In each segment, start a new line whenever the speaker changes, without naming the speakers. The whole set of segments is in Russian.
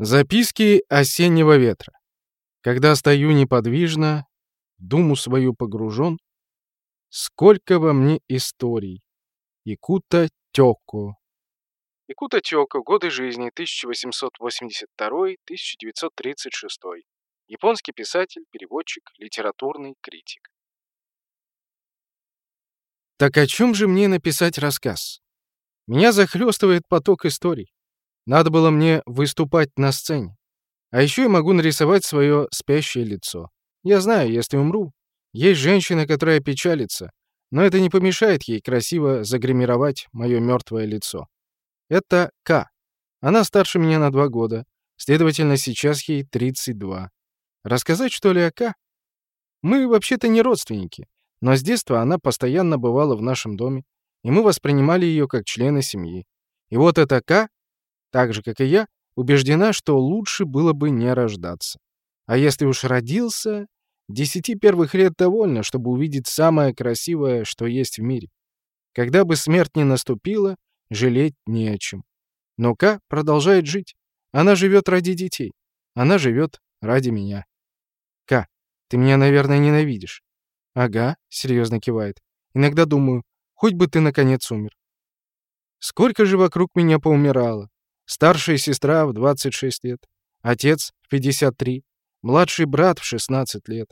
Записки осеннего ветра. Когда стою неподвижно, думу свою погружен, сколько во мне историй. Икута Тёко. Икута Тёко. Годы жизни 1882-1936. Японский писатель, переводчик, литературный критик. Так о чем же мне написать рассказ? Меня захлестывает поток историй. Надо было мне выступать на сцене. А еще я могу нарисовать свое спящее лицо. Я знаю, если умру, есть женщина, которая печалится, но это не помешает ей красиво загримировать мое мертвое лицо. Это К. Она старше меня на два года, следовательно, сейчас ей 32. Рассказать, что ли, о К? Мы вообще-то не родственники, но с детства она постоянно бывала в нашем доме, и мы воспринимали ее как члена семьи. И вот эта К так же, как и я, убеждена, что лучше было бы не рождаться. А если уж родился, десяти первых лет довольно, чтобы увидеть самое красивое, что есть в мире. Когда бы смерть не наступила, жалеть не о чем. Но Ка продолжает жить. Она живет ради детей. Она живет ради меня. Ка, ты меня, наверное, ненавидишь. Ага, серьезно кивает. Иногда думаю, хоть бы ты наконец умер. Сколько же вокруг меня поумирало. Старшая сестра в 26 лет, отец в 53, младший брат в 16 лет,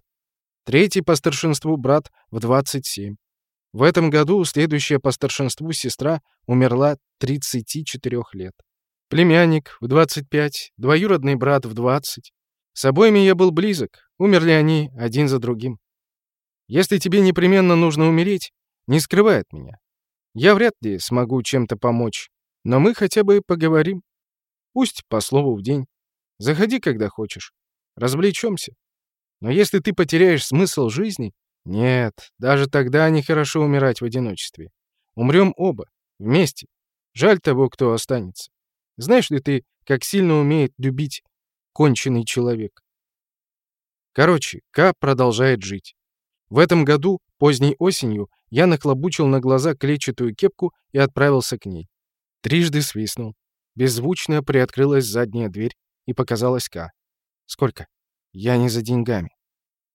третий по старшинству брат в 27. В этом году следующая по старшинству сестра умерла 34 лет. Племянник в 25, двоюродный брат в 20. С обоими я был близок, умерли они один за другим. Если тебе непременно нужно умереть, не скрывай от меня. Я вряд ли смогу чем-то помочь, но мы хотя бы поговорим. Пусть по слову в день. Заходи, когда хочешь. Развлечемся. Но если ты потеряешь смысл жизни... Нет, даже тогда нехорошо умирать в одиночестве. Умрем оба. Вместе. Жаль того, кто останется. Знаешь ли ты, как сильно умеет любить конченый человек? Короче, К продолжает жить. В этом году, поздней осенью, я наклобучил на глаза клетчатую кепку и отправился к ней. Трижды свистнул. Беззвучно приоткрылась задняя дверь, и показалась Ка. «Сколько?» «Я не за деньгами».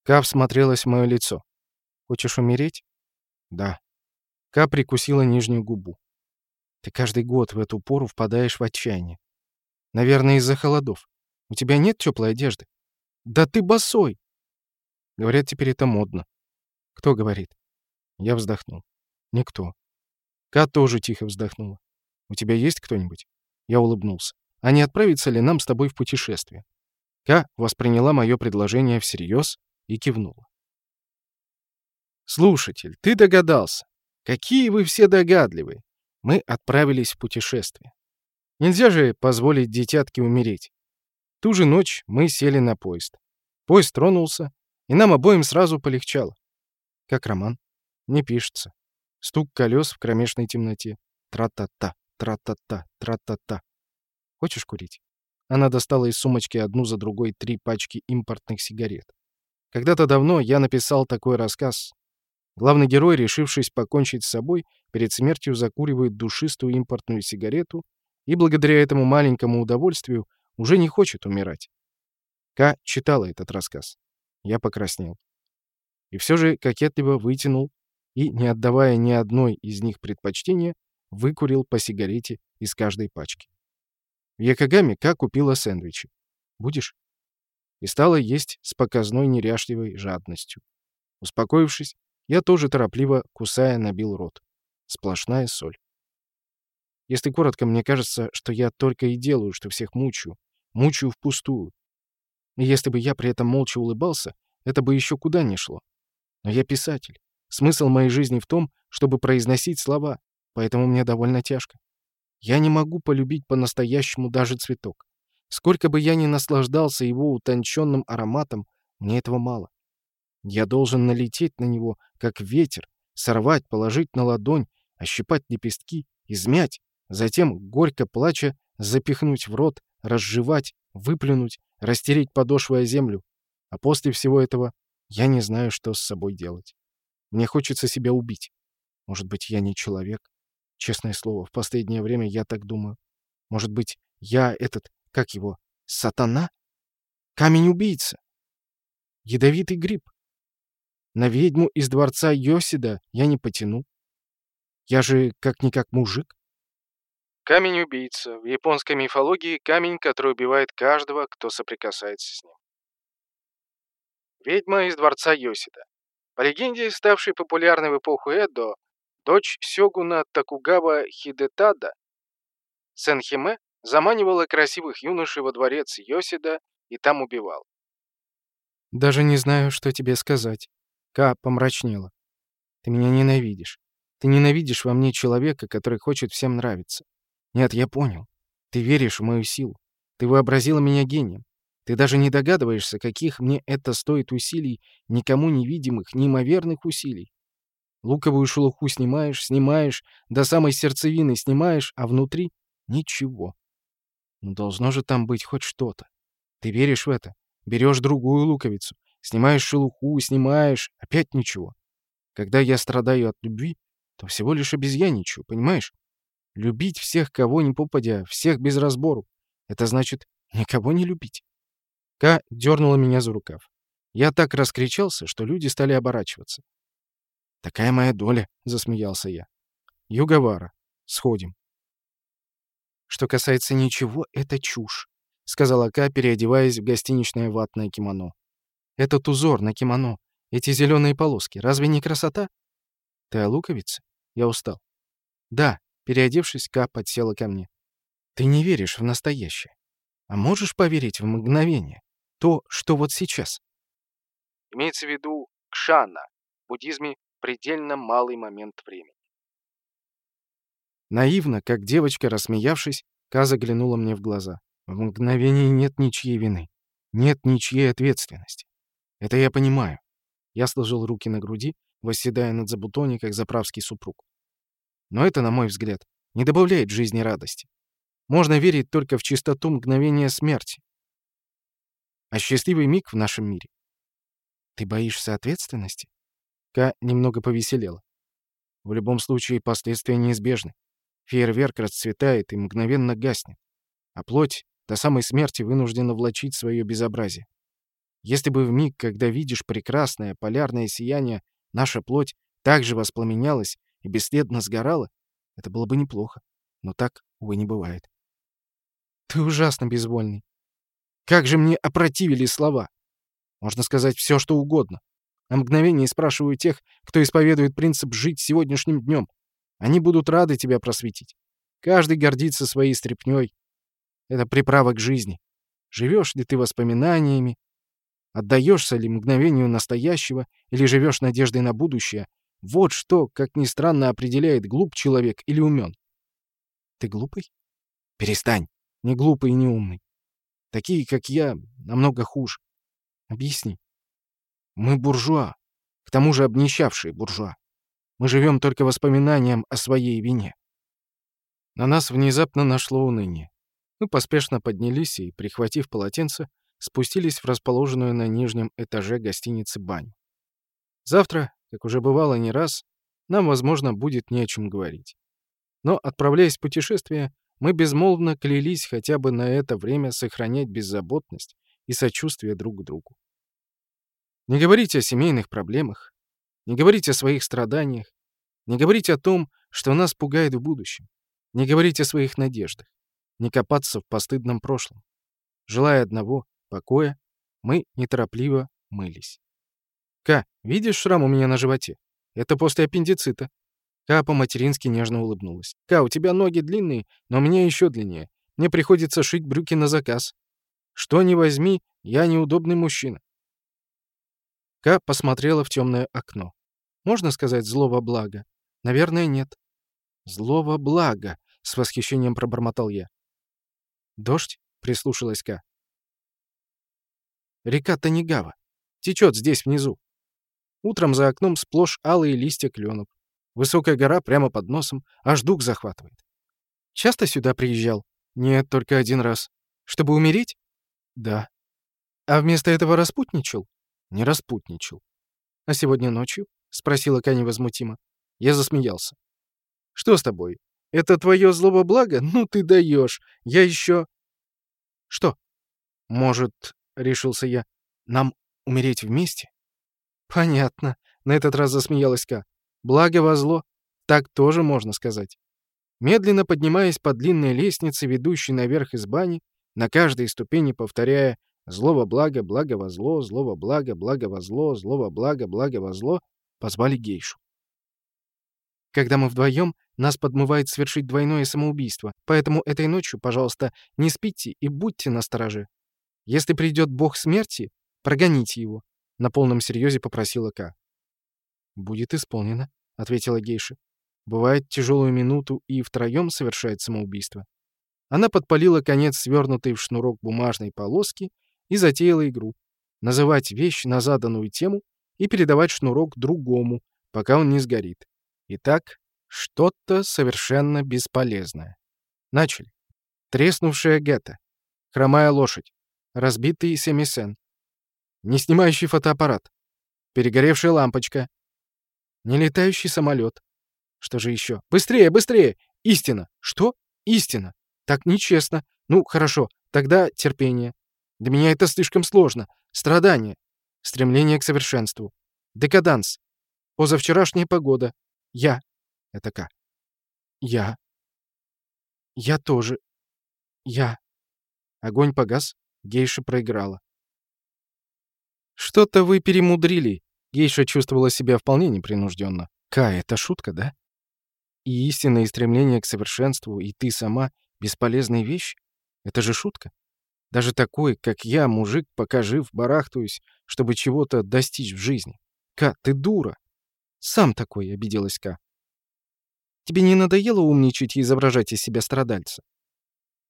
Ка всмотрелась в мое лицо. «Хочешь умереть?» «Да». Ка прикусила нижнюю губу. «Ты каждый год в эту пору впадаешь в отчаяние. Наверное, из-за холодов. У тебя нет теплой одежды?» «Да ты босой!» Говорят, теперь это модно. Кто говорит? Я вздохнул. Никто. Ка тоже тихо вздохнула. У тебя есть кто-нибудь? Я улыбнулся. А не отправиться ли нам с тобой в путешествие? Ка восприняла мое предложение всерьез и кивнула. Слушатель, ты догадался. Какие вы все догадливые. Мы отправились в путешествие. Нельзя же позволить детятке умереть. Ту же ночь мы сели на поезд. Поезд тронулся, и нам обоим сразу полегчало. Как роман. Не пишется. Стук колес в кромешной темноте. Тра-та-та, тра-та-та, тра-та-та. Хочешь курить? Она достала из сумочки одну за другой три пачки импортных сигарет. Когда-то давно я написал такой рассказ. Главный герой, решившись покончить с собой, перед смертью закуривает душистую импортную сигарету и благодаря этому маленькому удовольствию уже не хочет умирать. К читала этот рассказ. Я покраснел. И все же кокетливо вытянул и, не отдавая ни одной из них предпочтения, выкурил по сигарете из каждой пачки. В Якогаме купила сэндвичи. «Будешь?» И стала есть с показной неряшливой жадностью. Успокоившись, я тоже торопливо, кусая, набил рот. Сплошная соль. Если коротко, мне кажется, что я только и делаю, что всех мучаю. Мучаю впустую. И если бы я при этом молча улыбался, это бы еще куда ни шло. Но я писатель. Смысл моей жизни в том, чтобы произносить слова, поэтому мне довольно тяжко. Я не могу полюбить по-настоящему даже цветок. Сколько бы я ни наслаждался его утонченным ароматом, мне этого мало. Я должен налететь на него, как ветер, сорвать, положить на ладонь, ощипать лепестки, измять, затем, горько плача, запихнуть в рот, разжевать, выплюнуть, растереть подошвой о землю. А после всего этого я не знаю, что с собой делать. Мне хочется себя убить. Может быть, я не человек? Честное слово, в последнее время я так думаю. Может быть, я этот, как его, Сатана? Камень-убийца? Ядовитый гриб? На ведьму из дворца Йосида я не потяну. Я же как-никак мужик. Камень-убийца. В японской мифологии камень, который убивает каждого, кто соприкасается с ним. Ведьма из дворца Йосида. По легенде, ставшей популярной в эпоху Эдо, дочь сёгуна Токугава Хидетада, Сенхиме, заманивала красивых юношей во дворец Йосида и там убивал. «Даже не знаю, что тебе сказать». Ка помрачнела. «Ты меня ненавидишь. Ты ненавидишь во мне человека, который хочет всем нравиться. Нет, я понял. Ты веришь в мою силу. Ты вообразила меня гением. Ты даже не догадываешься, каких мне это стоит усилий, никому невидимых, неимоверных усилий. Луковую шелуху снимаешь, снимаешь, до самой сердцевины снимаешь, а внутри — ничего. Ну, должно же там быть хоть что-то. Ты веришь в это? Берешь другую луковицу, снимаешь шелуху, снимаешь, опять ничего. Когда я страдаю от любви, то всего лишь обезьяничаю, понимаешь? Любить всех, кого ни попадя, всех без разбору. Это значит никого не любить. Ка дернула меня за рукав. Я так раскричался, что люди стали оборачиваться. «Такая моя доля», — засмеялся я. «Юговара. Сходим». «Что касается ничего, это чушь», — сказала Ка, переодеваясь в гостиничное ватное кимоно. «Этот узор на кимоно, эти зеленые полоски, разве не красота?» «Ты о луковице?» Я устал. «Да», — переодевшись, Ка подсела ко мне. «Ты не веришь в настоящее. А можешь поверить в мгновение? То, что вот сейчас?» Имеется в виду кшана. В буддизме предельно малый момент времени. Наивно, как девочка, рассмеявшись, Ка заглянула мне в глаза. В мгновении нет ничьей вины. Нет ничьей ответственности. Это я понимаю. Я сложил руки на груди, восседая над забутоне, как заправский супруг. Но это, на мой взгляд, не добавляет жизни радости. Можно верить только в чистоту мгновения смерти. А счастливый миг в нашем мире. Ты боишься ответственности? Ка немного повеселела. В любом случае, последствия неизбежны. Фейерверк расцветает и мгновенно гаснет. А плоть до самой смерти вынуждена влачить свое безобразие. Если бы в миг, когда видишь прекрасное полярное сияние, наша плоть также воспламенялась и бесследно сгорала, это было бы неплохо. Но так, увы, не бывает. Ты ужасно безвольный. Как же мне опротивили слова. Можно сказать все, что угодно. На мгновение спрашиваю тех, кто исповедует принцип «жить сегодняшним днем». Они будут рады тебя просветить. Каждый гордится своей стряпнёй. Это приправа к жизни. Живешь ли ты воспоминаниями? Отдаешься ли мгновению настоящего или живешь надеждой на будущее? Вот что, как ни странно, определяет, глуп человек или умен. Ты глупый? Перестань. Не глупый и не умный. Такие, как я, намного хуже. Объясни. Мы буржуа. К тому же обнищавшие буржуа. Мы живем только воспоминанием о своей вине. На нас внезапно нашло уныние. Мы поспешно поднялись и, прихватив полотенце, спустились в расположенную на нижнем этаже гостиницы баню. Завтра, как уже бывало не раз, нам, возможно, будет не о чем говорить. Но, отправляясь в путешествие, мы безмолвно клялись хотя бы на это время сохранять беззаботность и сочувствие друг к другу. Не говорите о семейных проблемах, не говорите о своих страданиях, не говорите о том, что нас пугает в будущем, не говорите о своих надеждах, не копаться в постыдном прошлом. Желая одного — покоя, мы неторопливо мылись. «Ка, видишь шрам у меня на животе? Это после аппендицита». Ка по-матерински нежно улыбнулась. «Ка, у тебя ноги длинные, но у меня еще длиннее. Мне приходится шить брюки на заказ. Что ни возьми, я неудобный мужчина. Ка посмотрела в темное окно. Можно сказать «злого блага»? Наверное, нет. «Злого блага», — с восхищением пробормотал я. «Дождь?» — прислушалась Ка. «Река Танигава. Течет здесь внизу. Утром за окном сплошь алые листья кленов. Высокая гора прямо под носом, аж дух захватывает. Часто сюда приезжал? Нет, только один раз. Чтобы умереть? Да. А вместо этого распутничал? Не распутничал. «А сегодня ночью?» — спросила Ка невозмутимо. Я засмеялся. «Что с тобой? Это твое злобо благо? Ну ты даешь. Я еще...» «Что?» «Может, — решился я, — нам умереть вместе?» «Понятно», — на этот раз засмеялась Ка. «Благо во зло. Так тоже можно сказать». Медленно поднимаясь по длинной лестнице, ведущей наверх из бани, на каждой ступени повторяя «зло во благо, благо во зло, зло во благо, благо во зло, зло во благо, благо во зло», позвали гейшу. Когда мы вдвоем, нас подмывает совершить двойное самоубийство, поэтому этой ночью, пожалуйста, не спите и будьте настороже. Если придет бог смерти, прогоните его», — на полном серьезе попросила Ка. «Будет исполнено», — ответила гейша. «Бывает тяжелую минуту и втроем совершает самоубийство». Она подпалила конец свернутой в шнурок бумажной полоски и затеяла игру. Называть вещь на заданную тему и передавать шнурок другому, пока он не сгорит. Итак, что-то совершенно бесполезное. Начали. Треснувшая гетто. Хромая лошадь. Разбитый семисен. Не снимающий фотоаппарат. Перегоревшая лампочка. Нелетающий самолет. Что же еще? Быстрее, быстрее! Истина! Что? Истина! Так нечестно. Ну, хорошо, тогда терпение. Для меня это слишком сложно. Страдание. Стремление к совершенству. Декаданс. Позавчерашняя погода. Я. Это К. Я. Я тоже. Я. Огонь погас, гейша проиграла. «Что-то вы перемудрили». Гейша чувствовала себя вполне непринужденно. «Ка, это шутка, да? И истинное стремление к совершенству, и ты сама — бесполезная вещь? Это же шутка. Даже такой, как я, мужик, пока жив, барахтаюсь, чтобы чего-то достичь в жизни. Ка, ты дура. «Сам такой», — обиделась Ка. «Тебе не надоело умничать и изображать из себя страдальца?»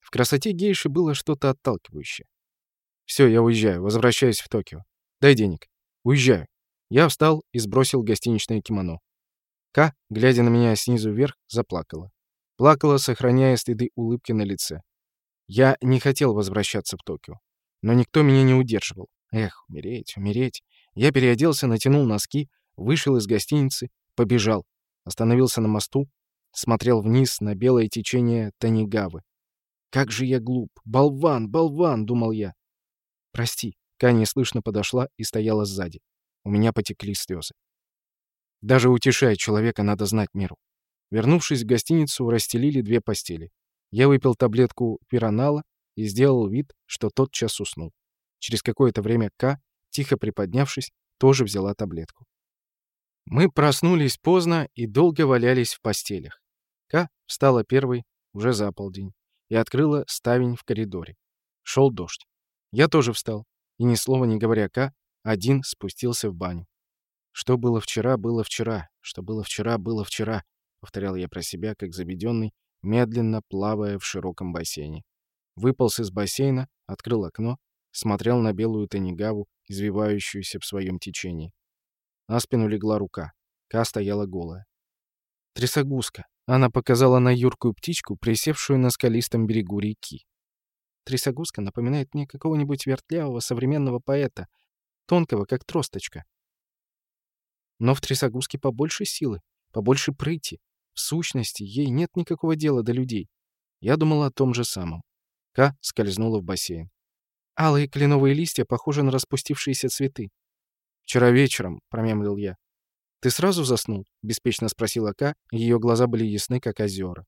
В красоте гейши было что-то отталкивающее. «Все, я уезжаю, возвращаюсь в Токио. Дай денег. Уезжаю». Я встал и сбросил гостиничное кимоно. Ка, глядя на меня снизу вверх, заплакала. Плакала, сохраняя стыды улыбки на лице. Я не хотел возвращаться в Токио. Но никто меня не удерживал. Эх, умереть, умереть. Я переоделся, натянул носки, Вышел из гостиницы, побежал. Остановился на мосту, смотрел вниз на белое течение Танигавы. «Как же я глуп! Болван, болван!» — думал я. «Прости». Каня слышно подошла и стояла сзади. У меня потекли слезы. Даже утешая человека, надо знать меру. Вернувшись в гостиницу, расстелили две постели. Я выпил таблетку пиранала и сделал вид, что тот час уснул. Через какое-то время К, тихо приподнявшись, тоже взяла таблетку. Мы проснулись поздно и долго валялись в постелях. Ка встала первой, уже за полдень, и открыла ставень в коридоре. Шел дождь. Я тоже встал, и ни слова не говоря Ка, один спустился в баню. «Что было вчера, было вчера. Что было вчера, было вчера», — повторял я про себя, как заведенный, медленно плавая в широком бассейне. Выполз из бассейна, открыл окно, смотрел на белую Танигаву, извивающуюся в своем течении. На спину легла рука. Ка стояла голая. Трясогузка. Она показала на юркую птичку, присевшую на скалистом берегу реки. Трясогузка напоминает мне какого-нибудь вертлявого современного поэта, тонкого, как тросточка. Но в трясогузке побольше силы, побольше прыти. Сущности, ей нет никакого дела до людей. Я думала о том же самом. Ка скользнула в бассейн. Алые кленовые листья похожи на распустившиеся цветы. «Вчера вечером», — промямлил я. «Ты сразу заснул?» — беспечно спросила Ка, ее глаза были ясны, как озера.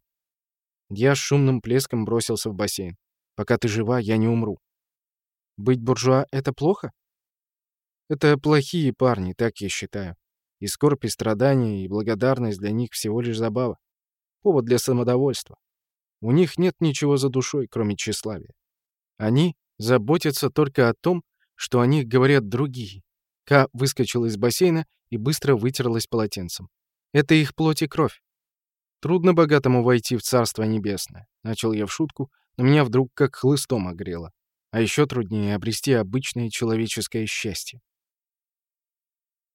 Я с шумным плеском бросился в бассейн. «Пока ты жива, я не умру». «Быть буржуа — это плохо?» «Это плохие парни, так я считаю. И скорбь, и страдания, и благодарность для них всего лишь забава. Повод для самодовольства. У них нет ничего за душой, кроме тщеславия. Они заботятся только о том, что о них говорят другие, Ка выскочила из бассейна и быстро вытерлась полотенцем. Это их плоть и кровь. Трудно богатому войти в Царство Небесное. Начал я в шутку, но меня вдруг как хлыстом огрело. А еще труднее обрести обычное человеческое счастье.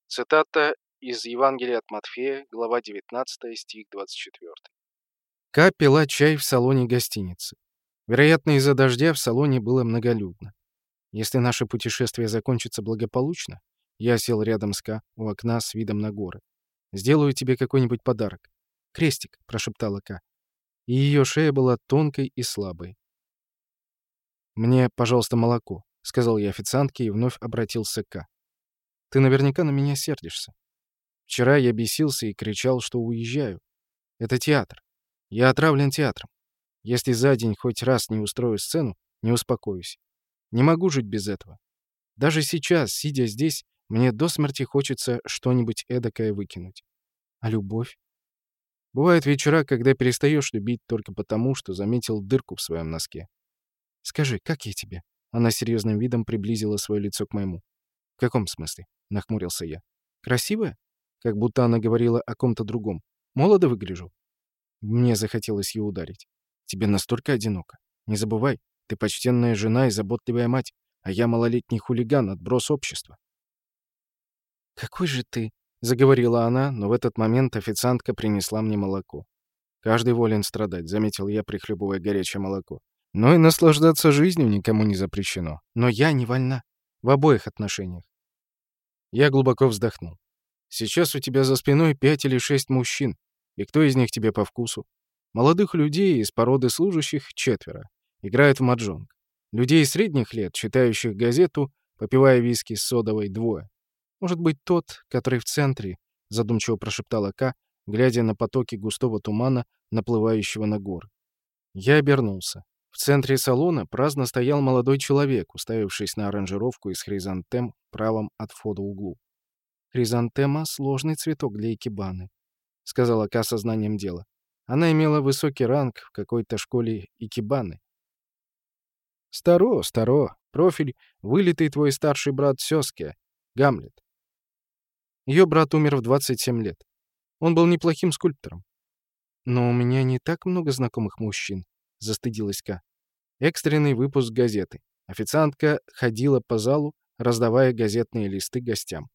Цитата из Евангелия от Матфея, глава 19, стих 24. Ка пила чай в салоне гостиницы. Вероятно, из-за дождя в салоне было многолюдно. Если наше путешествие закончится благополучно, я сел рядом с Ка у окна с видом на горы. «Сделаю тебе какой-нибудь подарок». «Крестик», — прошептала Ка. И ее шея была тонкой и слабой. «Мне, пожалуйста, молоко. сказал я официантке и вновь обратился к К. «Ты наверняка на меня сердишься. Вчера я бесился и кричал, что уезжаю. Это театр. Я отравлен театром. Если за день хоть раз не устрою сцену, не успокоюсь. Не могу жить без этого. Даже сейчас, сидя здесь, мне до смерти хочется что-нибудь эдакое выкинуть. А любовь? Бывают вечера, когда перестаешь любить только потому, что заметил дырку в своем носке. Скажи, как я тебе? Она серьезным видом приблизила свое лицо к моему. В каком смысле? Нахмурился я. Красивая? Как будто она говорила о ком-то другом. Молодо выгляжу. Мне захотелось ее ударить. Тебе настолько одиноко. Не забывай, ты почтенная жена и заботливая мать, а я малолетний хулиган, отброс общества. «Какой же ты?» — заговорила она, но в этот момент официантка принесла мне молоко. «Каждый волен страдать», — заметил я, прихлебывая горячее молоко. «Но и наслаждаться жизнью никому не запрещено. Но я не вольна. В обоих отношениях». Я глубоко вздохнул. «Сейчас у тебя за спиной пять или шесть мужчин. И кто из них тебе по вкусу? Молодых людей из породы служащих четверо. Играют в маджонг. Людей средних лет, читающих газету, попивая виски с содовой, двое. Может быть, тот, который в центре, задумчиво прошептала Ка, глядя на потоки густого тумана, наплывающего на горы. Я обернулся. В центре салона праздно стоял молодой человек, уставившись на аранжировку из хризантем правом от входа углу. «Хризантема — сложный цветок для икебаны», — сказала Ка сознанием дела. Она имела высокий ранг в какой-то школе икебаны. «Старо, старо. Профиль — вылитый твой старший брат Сёске, Гамлет. Ее брат умер в 27 лет. Он был неплохим скульптором. «Но у меня не так много знакомых мужчин», — застыдилась Ка. Экстренный выпуск газеты. Официантка ходила по залу, раздавая газетные листы гостям.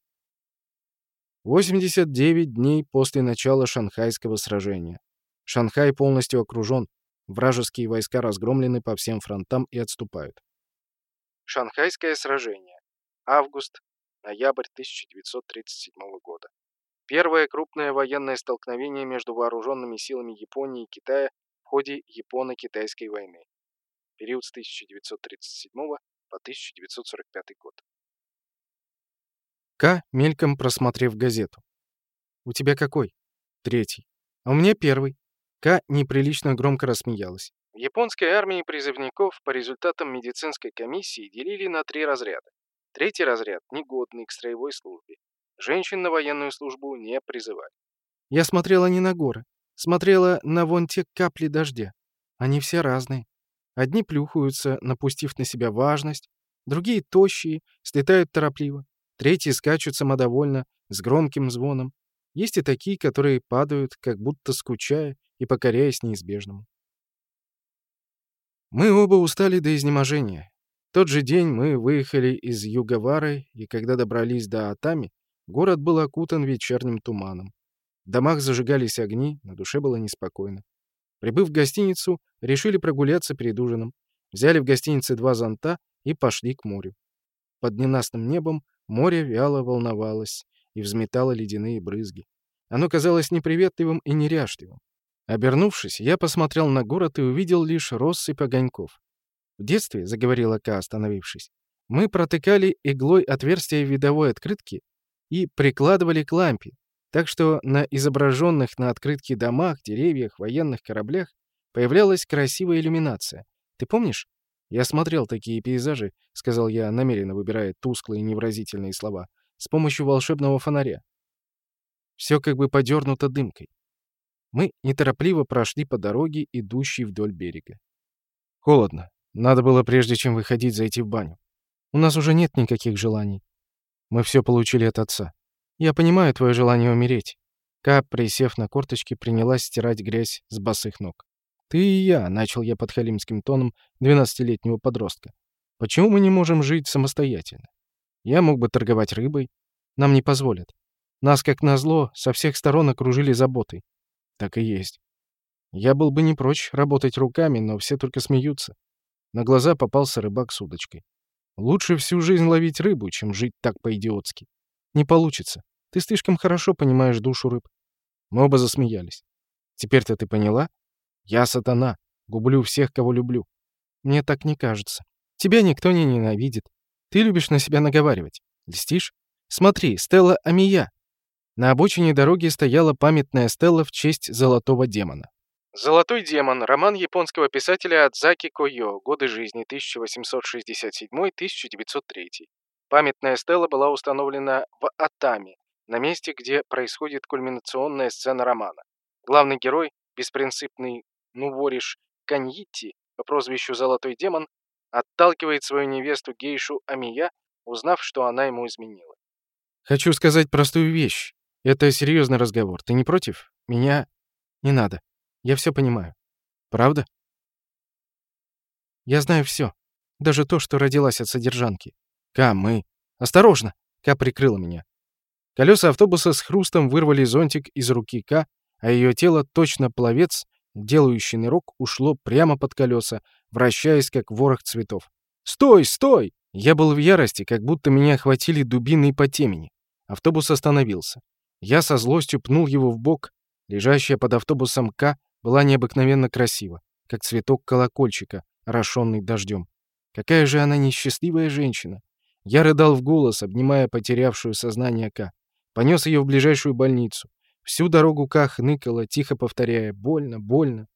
89 дней после начала Шанхайского сражения. Шанхай полностью окружен, вражеские войска разгромлены по всем фронтам и отступают. Шанхайское сражение. Август, ноябрь 1937 года. Первое крупное военное столкновение между вооруженными силами Японии и Китая в ходе Японо-Китайской войны. Период с 1937 по 1945 год. К, мельком просмотрев газету. «У тебя какой?» «Третий». «А у меня первый». К неприлично громко рассмеялась. В японской армии призывников по результатам медицинской комиссии делили на три разряда. Третий разряд – негодный к строевой службе. Женщин на военную службу не призывали. Я смотрела не на горы. Смотрела на вон те капли дождя. Они все разные. Одни плюхаются, напустив на себя важность, другие тощие, слетают торопливо, третьи скачут самодовольно, с громким звоном. Есть и такие, которые падают, как будто скучая и покоряясь неизбежному. Мы оба устали до изнеможения тот же день мы выехали из Югавары, и когда добрались до Атами, город был окутан вечерним туманом. В домах зажигались огни, на душе было неспокойно. Прибыв в гостиницу, решили прогуляться перед ужином. Взяли в гостинице два зонта и пошли к морю. Под ненастным небом море вяло волновалось и взметало ледяные брызги. Оно казалось неприветливым и неряшливым. Обернувшись, я посмотрел на город и увидел лишь россыпь огоньков. В детстве, — заговорила Ка, остановившись, — мы протыкали иглой отверстие видовой открытки и прикладывали к лампе, так что на изображенных на открытке домах, деревьях, военных кораблях появлялась красивая иллюминация. Ты помнишь? Я смотрел такие пейзажи, — сказал я, намеренно выбирая тусклые невразительные слова, с помощью волшебного фонаря. Все как бы подернуто дымкой. Мы неторопливо прошли по дороге, идущей вдоль берега. Холодно. Надо было, прежде чем выходить, зайти в баню. У нас уже нет никаких желаний. Мы все получили от отца. Я понимаю твое желание умереть. Ка, присев на корточки, принялась стирать грязь с босых ног. «Ты и я», — начал я под халимским тоном двенадцатилетнего подростка. «Почему мы не можем жить самостоятельно? Я мог бы торговать рыбой. Нам не позволят. Нас, как назло, со всех сторон окружили заботой. Так и есть. Я был бы не прочь работать руками, но все только смеются. На глаза попался рыбак с удочкой. Лучше всю жизнь ловить рыбу, чем жить так по-идиотски. Не получится. Ты слишком хорошо понимаешь душу рыб. Мы оба засмеялись. Теперь-то ты поняла? Я сатана. Гублю всех, кого люблю. Мне так не кажется. Тебя никто не ненавидит. Ты любишь на себя наговаривать. Льстишь? Смотри, Стелла Амия. На обочине дороги стояла памятная стела в честь золотого демона. «Золотой демон» — роман японского писателя Адзаки Койо, годы жизни 1867-1903. Памятная стела была установлена в Атами, на месте, где происходит кульминационная сцена романа. Главный герой, беспринципный Нувориш Каньити по прозвищу Золотой демон, отталкивает свою невесту гейшу Амия, узнав, что она ему изменила. «Хочу сказать простую вещь. Это серьезный разговор. Ты не против? Меня... Не надо. Я все понимаю. Правда? Я знаю все. Даже то, что родилась от содержанки. Ка, мы... Осторожно! Ка прикрыла меня. Колеса автобуса с хрустом вырвали зонтик из руки Ка, а ее тело, точно пловец, делающий нырок, ушло прямо под колеса, вращаясь, как ворох цветов. «Стой! Стой!» Я был в ярости, как будто меня охватили дубиной по темени. Автобус остановился. Я со злостью пнул его в бок. Лежащая под автобусом К была необыкновенно красива, как цветок колокольчика, орошенный дождем. Какая же она несчастливая женщина! Я рыдал в голос, обнимая потерявшую сознание К. Понес ее в ближайшую больницу. Всю дорогу К хныкала, тихо повторяя «больно, больно».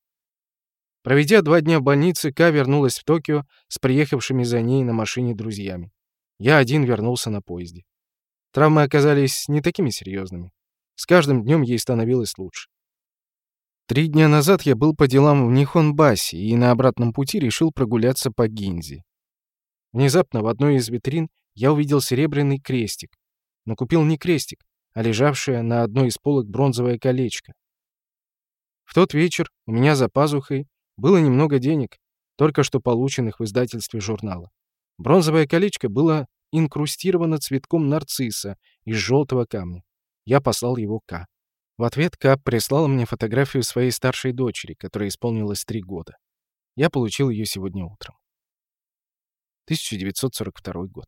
Проведя два дня в больнице, К вернулась в Токио с приехавшими за ней на машине друзьями. Я один вернулся на поезде. Травмы оказались не такими серьезными. С каждым днем ей становилось лучше. Три дня назад я был по делам в Нихонбасе и на обратном пути решил прогуляться по Гинзи. Внезапно в одной из витрин я увидел серебряный крестик, но купил не крестик, а лежавшее на одной из полок бронзовое колечко. В тот вечер у меня за пазухой было немного денег, только что полученных в издательстве журнала. Бронзовое колечко было инкрустировано цветком нарцисса из желтого камня. Я послал его К. В ответ К прислала мне фотографию своей старшей дочери, которой исполнилось три года. Я получил ее сегодня утром. 1942 год.